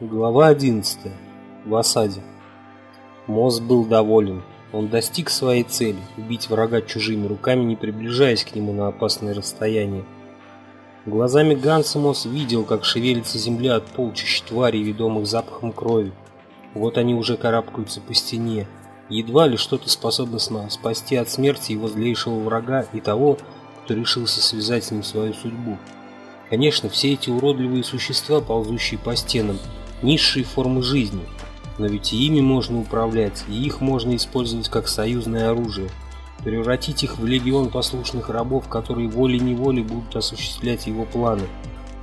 Глава 11. В осаде. Мосс был доволен. Он достиг своей цели – убить врага чужими руками, не приближаясь к нему на опасное расстояние. Глазами Ганса Мосс видел, как шевелится земля от полчищ тварей, ведомых запахом крови. Вот они уже карабкаются по стене. Едва ли что-то способно спасти от смерти его злейшего врага и того, кто решился связать с ним свою судьбу. Конечно, все эти уродливые существа, ползущие по стенам, низшие формы жизни, но ведь и ими можно управлять, и их можно использовать как союзное оружие, превратить их в легион послушных рабов, которые волей-неволей будут осуществлять его планы.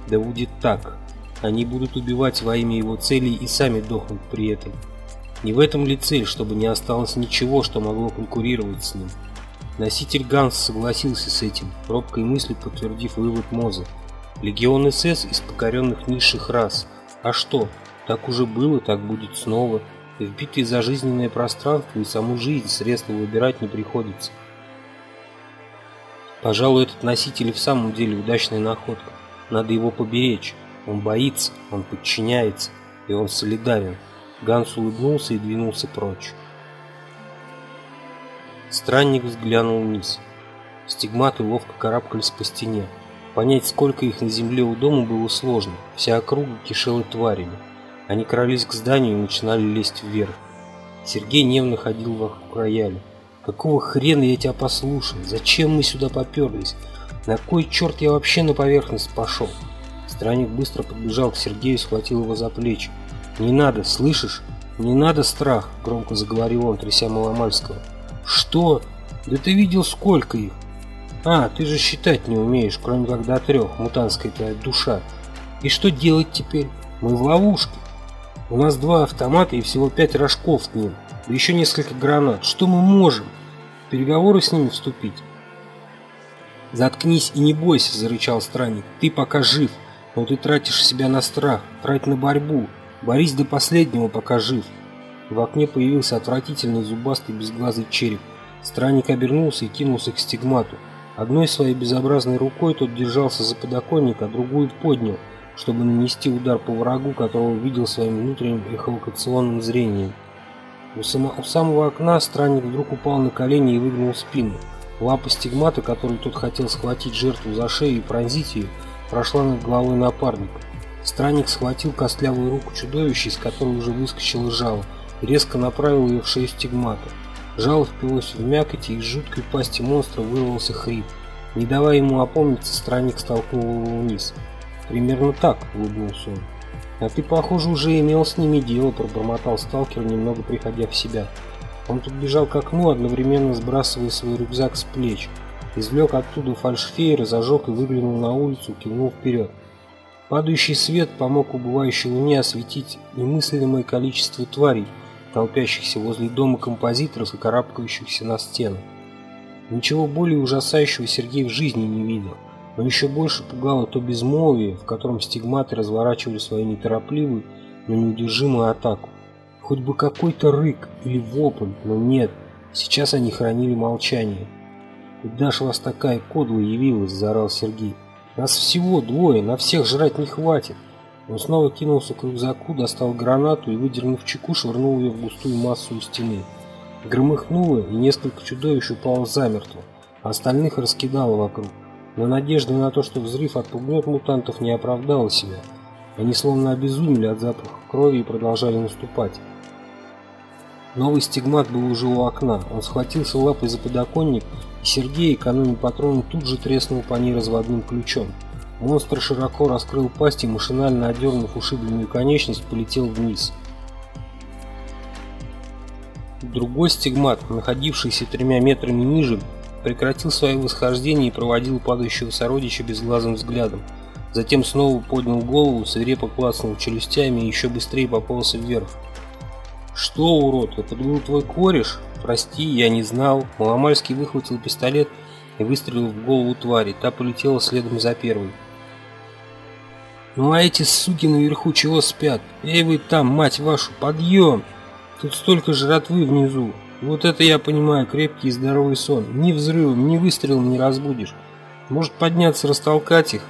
Да будет так. Они будут убивать во имя его целей и сами дохнут при этом. Не в этом ли цель, чтобы не осталось ничего, что могло конкурировать с ним? Носитель Ганс согласился с этим, робкой мыслью подтвердив вывод Моза. Легион СС из покоренных низших рас. А что, так уже было, так будет снова. И в битве за жизненное пространство и саму жизнь средства выбирать не приходится. Пожалуй, этот носитель и в самом деле удачная находка. Надо его поберечь. Он боится, он подчиняется, и он солидарен. Ганс улыбнулся и двинулся прочь. Странник взглянул вниз. Стигматы ловко карабкались по стене. Понять, сколько их на земле у дома, было сложно. Вся округа кишела тварями. Они крались к зданию и начинали лезть вверх. Сергей нервно ходил вокруг рояля. «Какого хрена я тебя послушал? Зачем мы сюда поперлись? На кой черт я вообще на поверхность пошел?» Странник быстро подбежал к Сергею и схватил его за плечи. «Не надо, слышишь? Не надо страх!» – громко заговорил он, тряся Маломальского. «Что? Да ты видел, сколько их!» «А, ты же считать не умеешь, кроме как до трех, мутанская твоя душа. И что делать теперь? Мы в ловушке. У нас два автомата и всего пять рожков к ним, да еще несколько гранат. Что мы можем? В переговоры с ними вступить?» «Заткнись и не бойся!» – зарычал странник. «Ты пока жив, но ты тратишь себя на страх, трать на борьбу. Борись до последнего, пока жив. В окне появился отвратительный зубастый безглазый череп. Странник обернулся и кинулся к стигмату. Одной своей безобразной рукой тот держался за подоконник, а другую поднял, чтобы нанести удар по врагу, которого видел своим внутренним эхолокационным зрением. У, само, у самого окна странник вдруг упал на колени и выгнул спину. Лапа стигмата, который тот хотел схватить жертву за шею и пронзить ее, прошла над головой напарника. Странник схватил костлявую руку чудовища, из которой уже выскочило жало, и резко направил ее в шею стигмата. Жало впилось в мякоть, и из жуткой пасти монстра вырвался хрип. Не давая ему опомниться, странник столкнул его вниз. «Примерно так», — улыбнулся он. «А ты, похоже, уже имел с ними дело», — пробормотал сталкер, немного приходя в себя. Он подбежал к окну, одновременно сбрасывая свой рюкзак с плеч. Извлек оттуда фальшфейер, зажег и выглянул на улицу, кивнул вперед. Падающий свет помог убывающей луне осветить немыслимое количество тварей, толпящихся возле дома композиторов и карабкающихся на стену. Ничего более ужасающего Сергей в жизни не видел, но еще больше пугало то безмолвие, в котором стигматы разворачивали свою неторопливую, но неудержимую атаку. Хоть бы какой-то рык или вопль, но нет, сейчас они хранили молчание. «Куда ж вас такая кодла явилась?» – заорал Сергей. Нас всего двое, на всех жрать не хватит. Он снова кинулся к рюкзаку, достал гранату и, выдернув чеку, швырнул ее в густую массу у стены. Громыхнуло, и несколько чудовищ упало замертво, а остальных раскидало вокруг. Но надежда на то, что взрыв отпугнет мутантов, не оправдала себя. Они словно обезумели от запаха крови и продолжали наступать. Новый стигмат был уже у окна. Он схватился лапой за подоконник Сергей, экономя патроны, тут же треснул по ней разводным ключом. Монстр широко раскрыл пасть и, машинально отдернув ушибленную конечность, полетел вниз. Другой стигмат, находившийся тремя метрами ниже, прекратил свое восхождение и проводил падающего сородича безглазым взглядом. Затем снова поднял голову, свирепо клацнул челюстями и еще быстрее пополз вверх. «Что, урод, это был твой кореш?» «Прости, я не знал». Маломальский выхватил пистолет и выстрелил в голову твари. Та полетела следом за первой. «Ну а эти суки наверху чего спят? Эй вы там, мать вашу, подъем! Тут столько жратвы внизу. Вот это я понимаю, крепкий и здоровый сон. Ни взрывом, ни выстрелом не разбудишь. Может подняться, растолкать их?»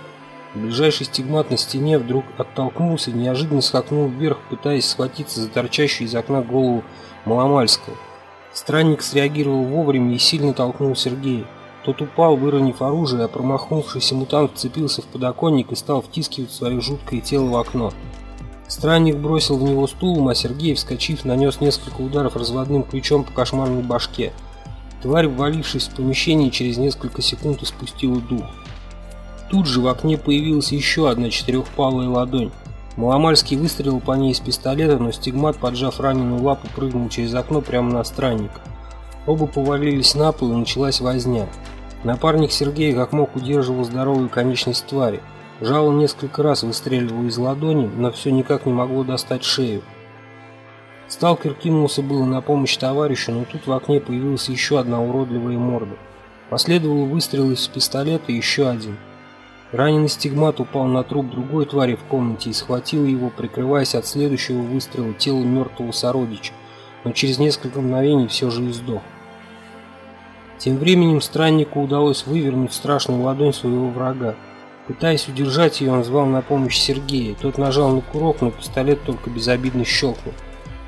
Ближайший стигмат на стене вдруг оттолкнулся неожиданно скакнул вверх, пытаясь схватиться за торчащую из окна голову Маломальского. Странник среагировал вовремя и сильно толкнул Сергея. Тот упал, выронив оружие, а промахнувшийся мутант вцепился в подоконник и стал втискивать свое жуткое тело в окно. Странник бросил в него стулом, а Сергей, вскочив, нанес несколько ударов разводным ключом по кошмарной башке. Тварь, ввалившись в помещение, через несколько секунд испустила дух. Тут же в окне появилась еще одна четырехпалая ладонь. Маломальский выстрелил по ней из пистолета, но стигмат, поджав раненую лапу, прыгнул через окно прямо на странника. Оба повалились на пол и началась возня. Напарник Сергея как мог удерживал здоровую конечность твари. Жало несколько раз выстреливало из ладони, но все никак не могло достать шею. Сталкер кинулся было на помощь товарищу, но тут в окне появилась еще одна уродливая морда. Последовал выстрел из пистолета и еще один. Раненый стигмат упал на труп другой твари в комнате и схватил его, прикрываясь от следующего выстрела тело мертвого сородича, но через несколько мгновений все же издох. Тем временем страннику удалось вывернуть страшную ладонь своего врага. Пытаясь удержать ее, он звал на помощь Сергея. Тот нажал на курок, но пистолет только безобидно щелкнул.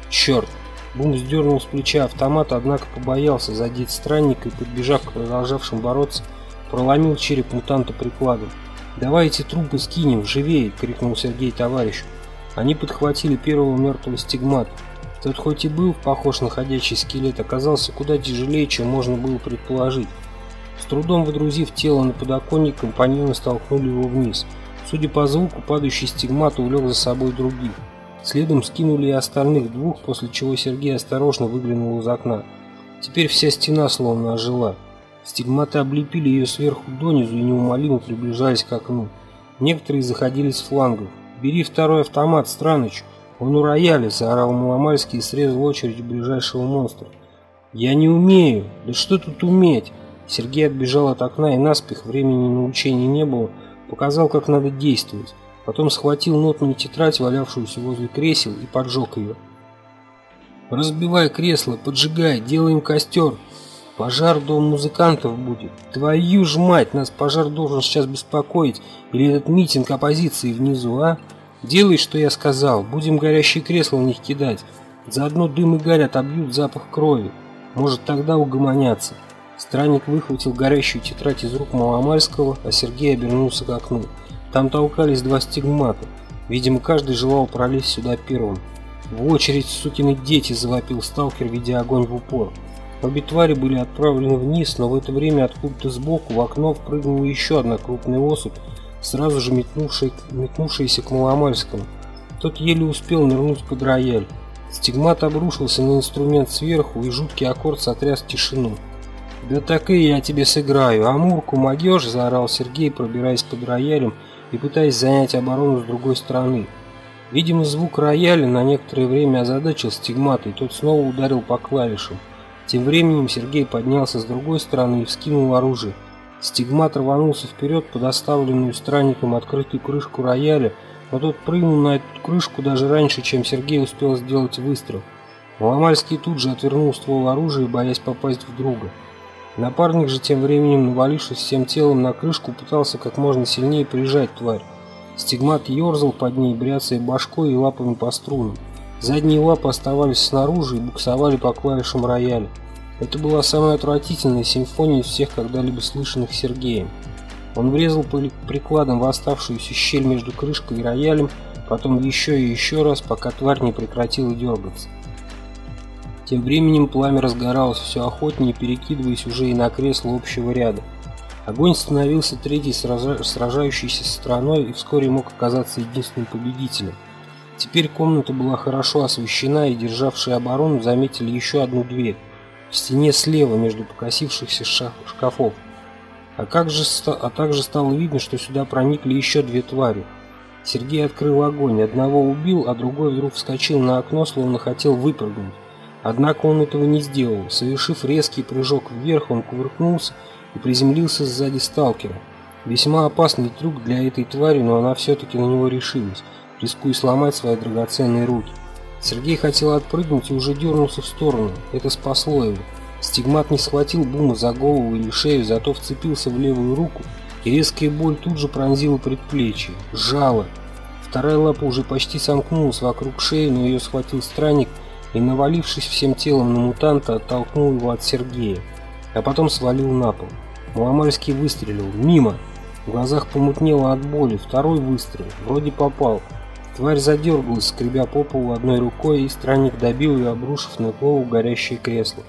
Черт! Бум сдернул с плеча автомат, однако побоялся задеть странника и, подбежав к продолжавшим бороться, проломил череп мутанта прикладом. «Давайте трупы скинем, живее!» — крикнул Сергей товарищу. Они подхватили первого мертвого стигмата. Тот хоть и был похож на ходячий скелет, оказался куда тяжелее, чем можно было предположить. С трудом выдрузив тело на подоконник, компаньоны столкнули его вниз. Судя по звуку, падающий стигмат увлек за собой других. Следом скинули и остальных двух, после чего Сергей осторожно выглянул из окна. Теперь вся стена словно ожила. Стигматы облепили ее сверху донизу и неумолимо приближались к окну. Некоторые заходили с флангов. «Бери второй автомат, Страныч!» «Он у рояля!» – заорал Маломальский и срезал очередь ближайшего монстра. «Я не умею! Да что тут уметь?» Сергей отбежал от окна и наспех, времени на учение не было, показал, как надо действовать. Потом схватил нотную тетрадь, валявшуюся возле кресел, и поджег ее. «Разбивай кресло, поджигай, делаем костер. Пожар дом музыкантов будет. Твою ж мать, нас пожар должен сейчас беспокоить. Или этот митинг оппозиции внизу, а? Делай, что я сказал. Будем горящие кресла в них кидать. Заодно дым и гарь отобьют запах крови. Может, тогда угомонятся». Странник выхватил горящую тетрадь из рук Маломальского, а Сергей обернулся к окну. Там толкались два стигмата. Видимо, каждый желал пролезть сюда первым. В очередь, сукины дети, завопил сталкер, видя огонь в упор. Обе твари были отправлены вниз, но в это время откуда-то сбоку в окно впрыгнула еще одна крупная особь, сразу же метнувшая, метнувшаяся к Маломальскому. Тот еле успел нырнуть под рояль. Стигмат обрушился на инструмент сверху, и жуткий аккорд сотряс тишину. «Да так и я тебе сыграю, Амурку могешь?» – заорал Сергей, пробираясь под роялем и пытаясь занять оборону с другой стороны. Видимо, звук рояля на некоторое время озадачил стигмата, и тот снова ударил по клавишам. Тем временем Сергей поднялся с другой стороны и вскинул оружие. Стигмат рванулся вперед под оставленную странником открытую крышку рояля, но тот прыгнул на эту крышку даже раньше, чем Сергей успел сделать выстрел. Ломальский тут же отвернул ствол оружия, боясь попасть в друга. Напарник же тем временем, навалившись всем телом на крышку, пытался как можно сильнее прижать тварь. Стигмат ерзал под ней, бряцая башкой и лапами по струнам. Задние лапы оставались снаружи и буксовали по клавишам рояля. Это была самая отвратительная симфония из всех когда-либо слышанных Сергеем. Он врезал прикладом в оставшуюся щель между крышкой и роялем, потом еще и еще раз, пока тварь не прекратила дергаться. Тем временем пламя разгоралось все охотнее, перекидываясь уже и на кресло общего ряда. Огонь становился третьей сражающейся стороной и вскоре мог оказаться единственным победителем. Теперь комната была хорошо освещена, и державшие оборону заметили еще одну дверь в стене слева между покосившихся шкафов. А, как же, а также стало видно, что сюда проникли еще две твари. Сергей открыл огонь, одного убил, а другой вдруг вскочил на окно, словно хотел выпрыгнуть. Однако он этого не сделал. Совершив резкий прыжок вверх, он кувыркнулся и приземлился сзади сталкера. Весьма опасный трюк для этой твари, но она все-таки на него решилась, рискуя сломать свои драгоценные руки. Сергей хотел отпрыгнуть и уже дернулся в сторону. Это спасло его. Стигмат не схватил Бума за голову или шею, зато вцепился в левую руку и резкая боль тут же пронзила предплечье, жало. Вторая лапа уже почти сомкнулась вокруг шеи, но ее схватил странник и, навалившись всем телом на мутанта, оттолкнул его от Сергея, а потом свалил на пол. Маломальский выстрелил. Мимо. В глазах помутнело от боли. Второй выстрел. Вроде попал. Тварь задергалась, скребя по полу одной рукой, и странник добил ее, обрушив на голову горящее кресло.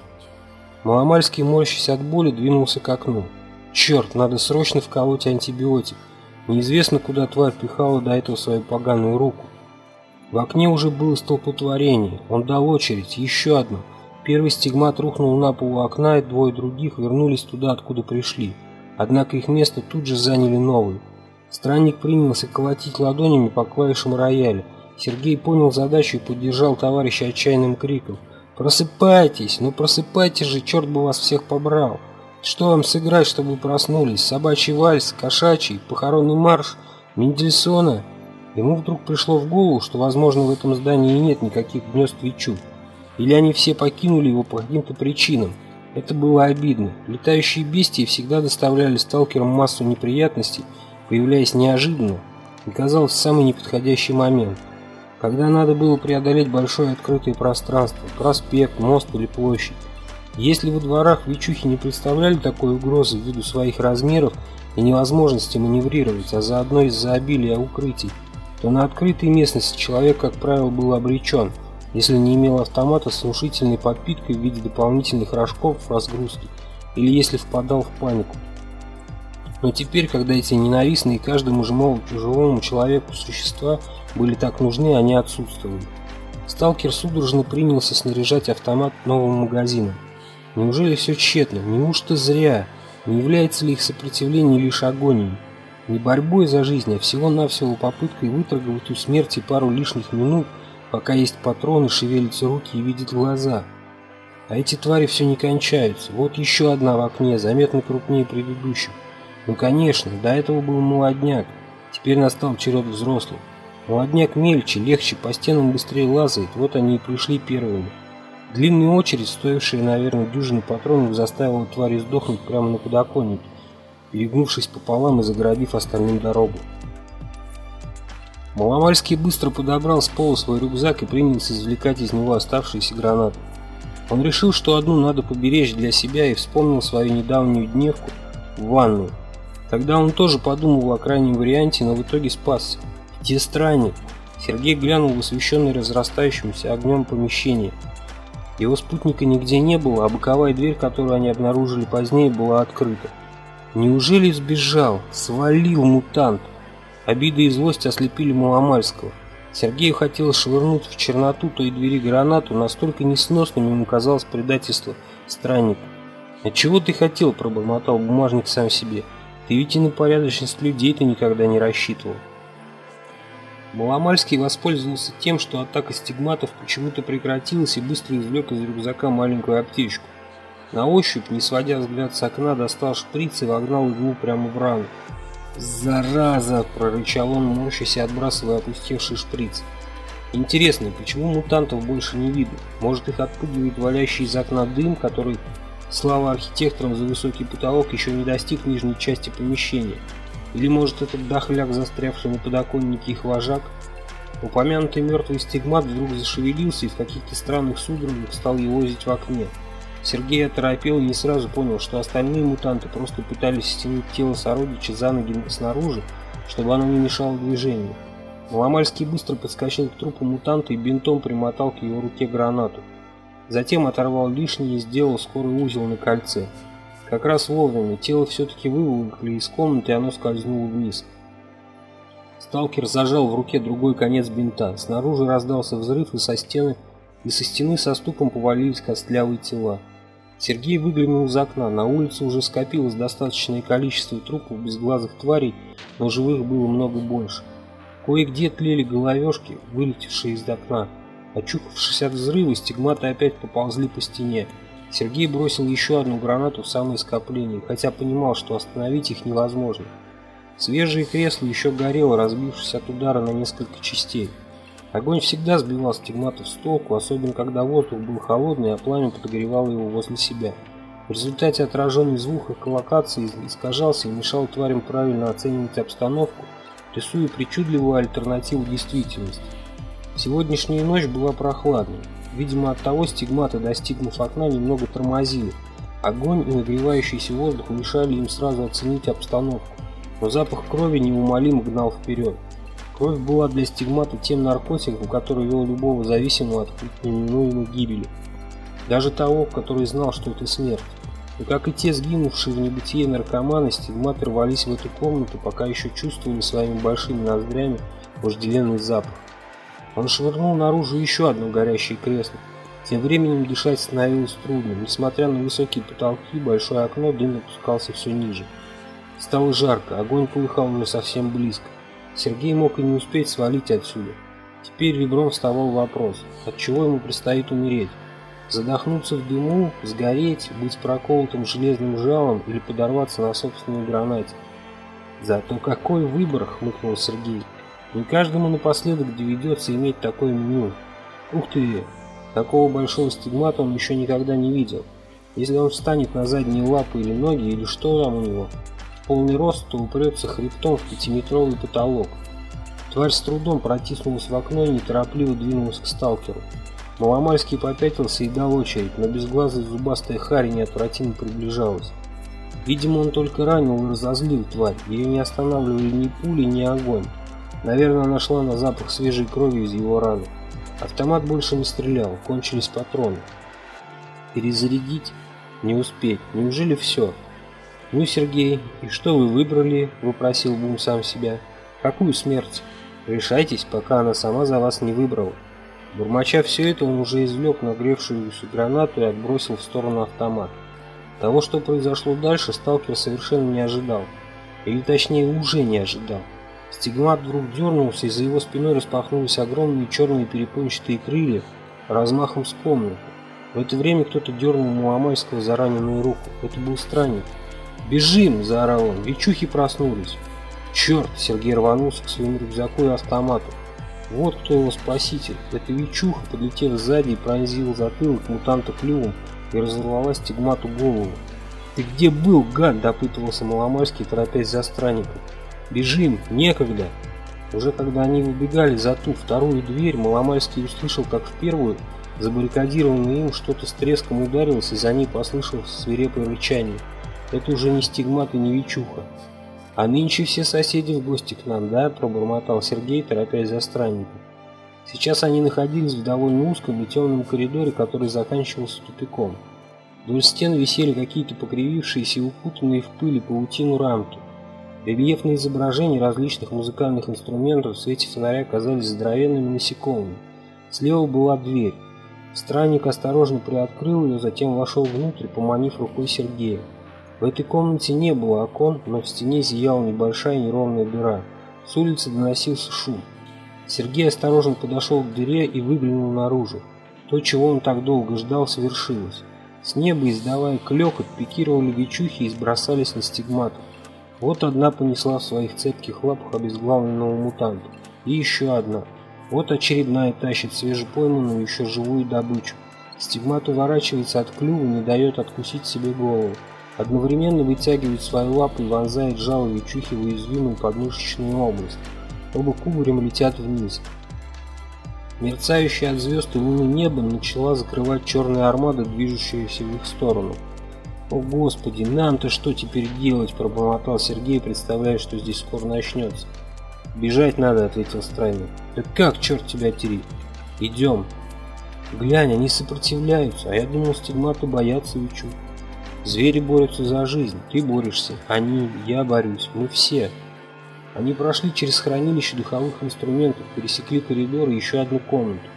Маломальский, морщась от боли, двинулся к окну. Черт, надо срочно вколоть антибиотик. Неизвестно, куда тварь пихала до этого свою поганую руку. В окне уже было столпотворение. Он дал очередь, еще одну. Первый стигмат рухнул на пол окна, и двое других вернулись туда, откуда пришли. Однако их место тут же заняли новые. Странник принялся колотить ладонями по клавишам рояля. Сергей понял задачу и поддержал товарища отчаянным криком. «Просыпайтесь! Ну просыпайтесь же, черт бы вас всех побрал! Что вам сыграть, чтобы проснулись? Собачий вальс, кошачий, похоронный марш, Мендельсона?» Ему вдруг пришло в голову, что, возможно, в этом здании нет никаких гнезд Вичу. Или они все покинули его по каким-то причинам. Это было обидно. Летающие бестии всегда доставляли сталкерам массу неприятностей, появляясь неожиданно, и казалось в самый неподходящий момент. Когда надо было преодолеть большое открытое пространство, проспект, мост или площадь. Если во дворах Вичухи не представляли такой угрозы ввиду своих размеров и невозможности маневрировать, а заодно из-за обилия укрытий, то на открытой местности человек, как правило, был обречен – если не имел автомата с внушительной подпиткой в виде дополнительных рожков в разгрузке, или если впадал в панику. Но теперь, когда эти ненавистные каждому живому человеку существа были так нужны, они отсутствовали. Сталкер судорожно принялся снаряжать автомат новым магазином. Неужели все тщетно? Неужто зря? Не является ли их сопротивление лишь агонией? Не борьбой за жизнь, а всего-навсего попыткой выторговать у смерти пару лишних минут – Пока есть патроны, шевелятся руки и видят глаза. А эти твари все не кончаются. Вот еще одна в окне, заметно крупнее предыдущих. Ну конечно, до этого был молодняк. Теперь настал черед взрослых. Молодняк мельче, легче, по стенам быстрее лазает. Вот они и пришли первыми. Длинная очередь, стоившая, наверное, дюжины патронов, заставила твари сдохнуть прямо на подоконнике, перегнувшись пополам и заградив остальным дорогу. Маломальский быстро подобрал с пола свой рюкзак и принялся извлекать из него оставшиеся гранаты. Он решил, что одну надо поберечь для себя и вспомнил свою недавнюю дневку в ванную. Тогда он тоже подумал о крайнем варианте, но в итоге спасся. Где странник? Сергей глянул в освещенное разрастающимся огнем помещение. Его спутника нигде не было, а боковая дверь, которую они обнаружили позднее, была открыта. Неужели сбежал? Свалил мутант? Обида и злость ослепили Маломальского. Сергею хотелось швырнуть в черноту той двери гранату, настолько несносным ему казалось предательство странника. «А чего ты хотел?» – пробормотал бумажник сам себе. «Ты ведь и на порядочность людей ты никогда не рассчитывал». Маломальский воспользовался тем, что атака стигматов почему-то прекратилась и быстро извлек из рюкзака маленькую аптечку. На ощупь, не сводя взгляд с окна, достал шприц и вогнал иглу прямо в рану. «Зараза!» – прорычал он, морщась и отбрасывая опустевший шприц. «Интересно, почему мутантов больше не видно? Может, их отпугивает валящий из окна дым, который, слава архитекторам за высокий потолок, еще не достиг нижней части помещения? Или, может, этот дохляк, застрявший на подоконнике их вожак?» Упомянутый мертвый стигмат вдруг зашевелился и в каких-то странных судорогах стал елозить в окне. Сергей оторопел и не сразу понял, что остальные мутанты просто пытались стянуть тело сородича за ноги снаружи, чтобы оно не мешало движению. Маломальский быстро подскочил к трупу мутанта и бинтом примотал к его руке гранату. Затем оторвал лишнее и сделал скорый узел на кольце. Как раз вовремя тело все-таки выволокли из комнаты и оно скользнуло вниз. Сталкер зажал в руке другой конец бинта. Снаружи раздался взрыв и со стены и со стены со стуком повалились костлявые тела. Сергей выглянул из окна. На улице уже скопилось достаточное количество трупов безглазых тварей, но живых было много больше. Кое-где тлели головешки, вылетевшие из окна. Очухавшись от взрыва, стигматы опять поползли по стене. Сергей бросил еще одну гранату в самое скопление, хотя понимал, что остановить их невозможно. Свежее кресло еще горело, разбившись от удара на несколько частей. Огонь всегда сбивал стигматов с толку, особенно когда воздух был холодный, а пламя подогревало его возле себя. В результате отраженный звук эхолокации искажался и мешал тварям правильно оценивать обстановку, рисуя причудливую альтернативу действительности. Сегодняшняя ночь была прохладной. Видимо, от того стигматы, достигнув окна, немного тормозили. Огонь и нагревающийся воздух мешали им сразу оценить обстановку, но запах крови неумолимо гнал вперед. Кровь была для стигмата тем наркотиком, который вел любого зависимого от неминуемой гибели. Даже того, который знал, что это смерть. И как и те сгинувшие в небытие наркоманы, стигматы рвались в эту комнату, пока еще чувствовали своими большими ноздрями вожделенный запах. Он швырнул наружу еще одно горящее кресло. Тем временем дышать становилось трудно. Несмотря на высокие потолки, большое окно дым опускался все ниже. Стало жарко, огонь полыхал уже совсем близко. Сергей мог и не успеть свалить отсюда. Теперь ребром вставал вопрос, от чего ему предстоит умереть? Задохнуться в дыму, сгореть, быть проколотым железным жалом или подорваться на собственной гранате? Зато какой выбор, хмыкнул Сергей. Не каждому напоследок доведется иметь такое меню. Ух ты, такого большого стигмата он еще никогда не видел. Если он встанет на задние лапы или ноги, или что там у него, полный рост, то упрется хребтом в пятиметровый потолок. Тварь с трудом протиснулась в окно и неторопливо двинулась к сталкеру. Маломальский попятился и дал очередь, но безглазая зубастая Харри неотвратимо приближалась. Видимо, он только ранил и разозлил тварь, ее не останавливали ни пули, ни огонь. Наверное, она шла на запах свежей крови из его раны. Автомат больше не стрелял, кончились патроны. Перезарядить? Не успеть. Неужели все? Ну, Сергей, и что вы выбрали? Вопросил Бум сам себя. Какую смерть? Решайтесь, пока она сама за вас не выбрала. Бурмача все это, он уже извлек нагревшуюся гранату и отбросил в сторону автомат. Того, что произошло дальше, сталкер совершенно не ожидал. Или точнее, уже не ожидал. Стигмат вдруг дернулся, и за его спиной распахнулись огромные черные перепончатые крылья размахом с комнату. В это время кто-то дернул Муамайского за раненую руку. Это был странник. «Бежим!» – заорал он. Вечухи проснулись. «Черт!» – Сергей рванулся к своему рюкзаку и автомату. Вот кто его спаситель. Это Вичуха, подлетев сзади и пронзил затылок мутанта клювом и разорвала стигмату голову. «Ты где был, гад?» – допытывался Маломайский, торопясь за странником. Бежим, некогда. Уже когда они выбегали за ту вторую дверь, Маломальский услышал, как в первую, забаррикадированное им, что-то с треском ударилось, и за ней послышалось свирепое рычание. Это уже не стигмат и не вечуха. «А нынче все соседи в гости к нам, да?» – пробормотал Сергей, торопясь за странником. Сейчас они находились в довольно узком и темном коридоре, который заканчивался тупиком. Вдоль стен висели какие-то покривившиеся и укутанные в пыли паутину рамки. Рельефные изображения различных музыкальных инструментов в свете фонаря казались здоровенными насекомыми. Слева была дверь. Странник осторожно приоткрыл ее, затем вошел внутрь, поманив рукой Сергея. В этой комнате не было окон, но в стене зияла небольшая неровная дыра. С улицы доносился шум. Сергей осторожно подошел к дыре и выглянул наружу. То, чего он так долго ждал, совершилось. С неба, издавая клёкот, пикировали вечухи и сбросались на стигматов. Вот одна понесла в своих цепких лапах обезглавленного мутанта. И еще одна. Вот очередная тащит свежепойманную еще живую добычу. Стигмат уворачивается от клюва, не дает откусить себе голову. Одновременно вытягивает свои лапы и вонзает жало ячухи в уязвимую подмышечную область. Оба кубарем летят вниз. Мерцающее от звезд и луны небо начала закрывать черная армада, движущаяся в их сторону. «О, Господи, нам-то что теперь делать?» – пробормотал Сергей, представляя, что здесь скоро начнется. «Бежать надо», – ответил странник. «Да как, черт тебя тери?» «Идем». «Глянь, они сопротивляются, а я думал, стигматы боятся Вичу». «Звери борются за жизнь, ты борешься, они, я борюсь, мы все». Они прошли через хранилище духовых инструментов, пересекли коридор и еще одну комнату.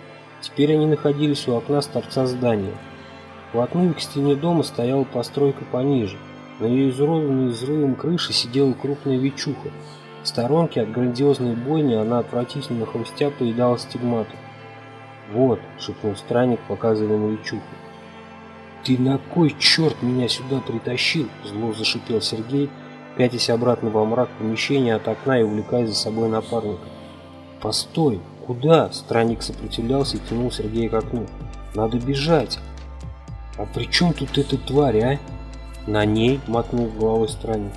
Теперь они находились у окна с торца здания. Вплотную к стене дома стояла постройка пониже. На ее изуродованной взрывом крыши сидела крупная вечуха. В сторонке от грандиозной бойни она отвратительно хрустя поедала стигмату. «Вот», — шепнул странник, показывая на вечуху. «Ты на кой черт меня сюда притащил?» — зло зашипел Сергей, пятясь обратно во мрак помещения от окна и увлекая за собой напарника. «Постой! Куда?» — странник сопротивлялся и тянул Сергея к окну. «Надо бежать!» «А при чем тут эта тварь, а?» На ней мотнул головой странник.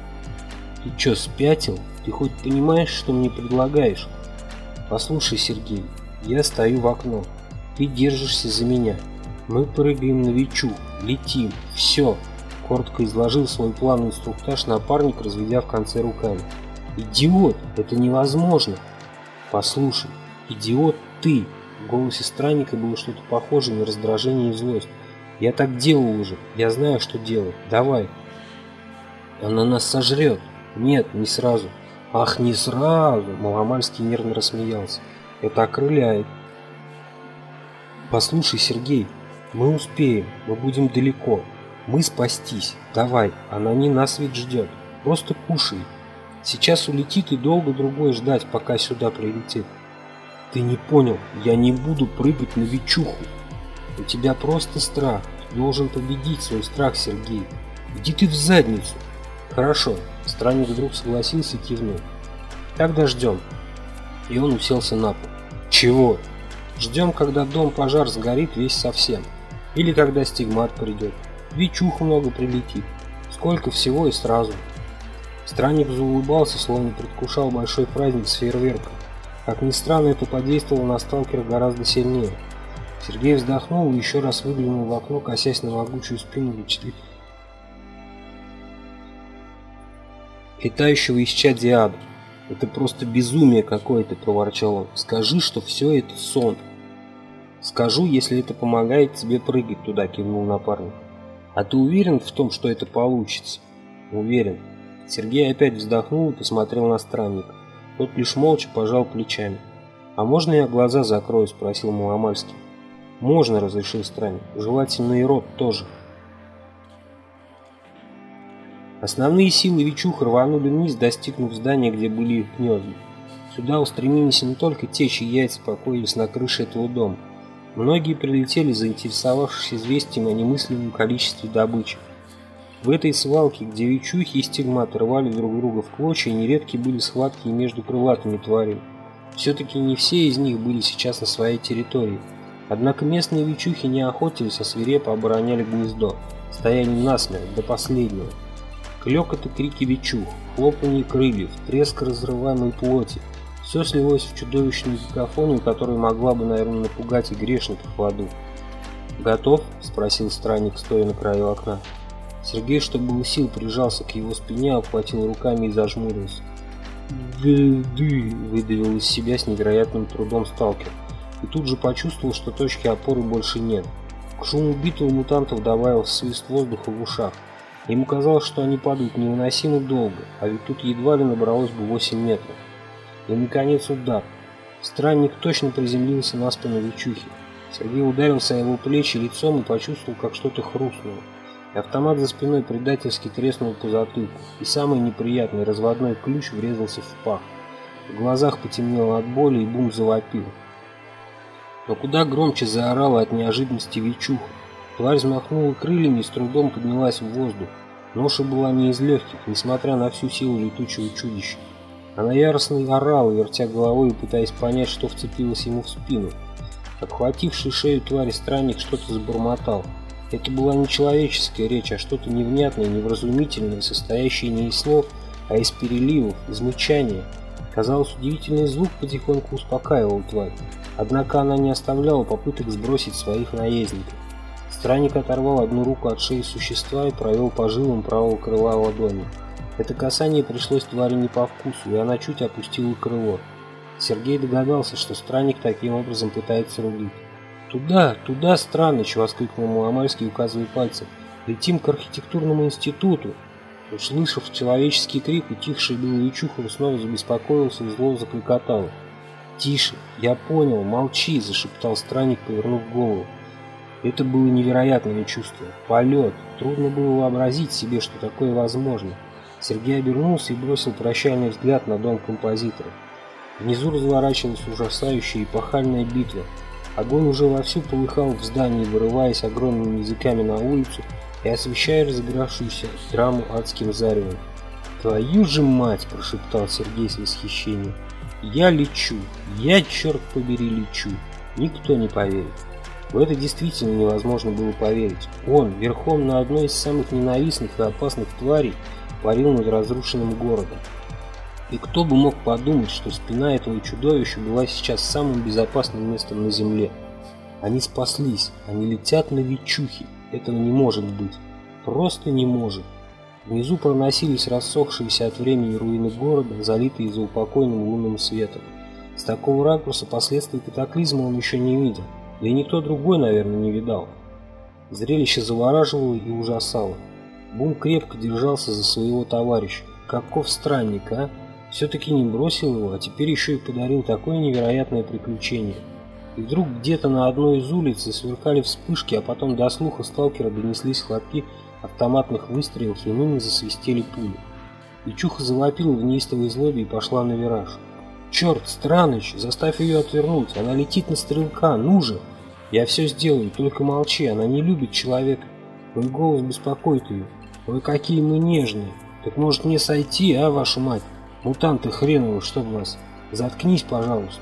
Ты чё, спятил? Ты хоть понимаешь, что мне предлагаешь? Послушай, Сергей, я стою в окно. Ты держишься за меня. Мы прыгаем на Вичу, летим, все. Коротко изложил свой план инструктаж напарник, разведя в конце руками. «Идиот! Это невозможно!» «Послушай, идиот ты!» В голосе странника было что-то похожее на раздражение и злость. «Я так делал уже. Я знаю, что делать. Давай!» «Она нас сожрет!» «Нет, не сразу!» «Ах, не сразу!» Маломальский нервно рассмеялся. «Это окрыляет!» «Послушай, Сергей, мы успеем, мы будем далеко. Мы спастись. Давай, она не нас ведь ждет. Просто кушай. Сейчас улетит и долго другой ждать, пока сюда прилетит. Ты не понял, я не буду прыгать на вечуху. У тебя просто страх. Ты должен победить свой страх, Сергей. Иди ты в задницу. Хорошо. Странник вдруг согласился и кивнул. Тогда ждем. И он уселся на пол. Чего? Ждем, когда дом пожар сгорит весь совсем. Или когда стигмат придет. Вечух много прилетит. Сколько всего и сразу. Странник заулыбался, словно предвкушал большой праздник с фейерверком. Как ни странно, это подействовало на сталкера гораздо сильнее. Сергей вздохнул и еще раз выглянул в окно, косясь на могучую спину летящего летающего исчадия ада. «Это просто безумие какое-то», — проворчал он. «Скажи, что все это сон». «Скажу, если это помогает тебе прыгать туда», — кивнул напарник. А ты уверен в том, что это получится? Уверен. Сергей опять вздохнул и посмотрел на странника. Тот лишь молча пожал плечами. «А можно я глаза закрою?» – спросил Маломальский. «Можно», – разрешил странник. «Желательно и рот тоже». Основные силы Вичуха рванули вниз, достигнув здания, где были их гнезда. Сюда устремились не только те, чьи яйца покоились на крыше этого дома, Многие прилетели, заинтересовавшись известием о немыслимом количестве добычи. В этой свалке, где вичухи и стигматы рвали друг друга в клочья, нередки были схватки и между крылатыми тварями. Все-таки не все из них были сейчас на своей территории. Однако местные вичухи не охотились, а свирепо обороняли гнездо, стояли насмерть до последнего. Клёкот и крики вичух, хлопанье крыльев, треск разрываемой плоти, все слилось в чудовищную какофонию, которая могла бы, наверное, напугать и грешников в аду. «Готов?» – спросил странник, стоя на краю окна. Сергей, что было сил, прижался к его спине, обхватил руками и зажмурился. «Ды-ды!» – выдавил из себя с невероятным трудом сталкер. И тут же почувствовал, что точки опоры больше нет. К шуму битого мутантов добавился свист воздуха в ушах. Ему казалось, что они падают невыносимо долго, а ведь тут едва ли набралось бы 8 метров. И, наконец, удар. Странник точно приземлился на спину Вичухи. Сергей ударился о его плечи лицом и почувствовал, как что-то хрустнуло. И автомат за спиной предательски треснул по затылку, и самый неприятный разводной ключ врезался в пах. В глазах потемнело от боли, и Бум завопил. Но куда громче заорала от неожиданности Вичуха. Тварь взмахнула крыльями и с трудом поднялась в воздух. Ноша была не из легких, несмотря на всю силу летучего чудища. Она яростно орала, вертя головой и пытаясь понять, что вцепилось ему в спину. Обхвативший шею твари странник что-то забормотал. Это была не человеческая речь, а что-то невнятное, невразумительное, состоящее не из слов, а из переливов, из мычания. Казалось, удивительный звук потихоньку успокаивал тварь, однако она не оставляла попыток сбросить своих наездников. Странник оторвал одну руку от шеи существа и провел по жилам правого крыла ладони. Это касание пришлось твари не по вкусу, и она чуть опустила крыло. Сергей догадался, что странник таким образом пытается рубить. «Туда, туда, Страныч!» — воскликнул Маломальский, указывая пальцем. «Летим к архитектурному институту!» Услышав человеческий крик, утихший был Ячухов снова забеспокоился и зло закликотал. «Тише! Я понял! Молчи!» – зашептал странник, повернув голову. Это было невероятное чувство. Полет. Трудно было вообразить себе, что такое возможно. Сергей обернулся и бросил прощальный взгляд на дом композитора. Внизу разворачивалась ужасающая эпохальная битва. Огонь уже вовсю полыхал в здании, вырываясь огромными языками на улицу и освещая разыгравшуюся драму адским заревом. «Твою же мать!» – прошептал Сергей с восхищением. «Я лечу! Я, черт побери, лечу! Никто не поверит!» В это действительно невозможно было поверить. Он, верхом на одной из самых ненавистных и опасных тварей, парил над разрушенным городом. И кто бы мог подумать, что спина этого чудовища была сейчас самым безопасным местом на земле. Они спаслись, они летят на Вичухи. Этого не может быть. Просто не может. Внизу проносились рассохшиеся от времени руины города, залитые заупокойным лунным светом. С такого ракурса последствий катаклизма он еще не видел, да и никто другой, наверное, не видал. Зрелище завораживало и ужасало. Бум крепко держался за своего товарища. Каков странник, а? Все-таки не бросил его, а теперь еще и подарил такое невероятное приключение. И вдруг где-то на одной из улиц сверкали вспышки, а потом до слуха сталкера донеслись хлопки автоматных выстрелов и ныне засвистели пули. И Чуха завопила в неистовой злобе и пошла на вираж. «Черт, Страныч, заставь ее отвернуть, она летит на стрелка, ну же! Я все сделаю, только молчи, она не любит человека. Мой голос беспокоит ее. Ой, какие мы нежные! Так может мне сойти, а, вашу мать? Мутанты хреновы, чтоб вас! Заткнись, пожалуйста!»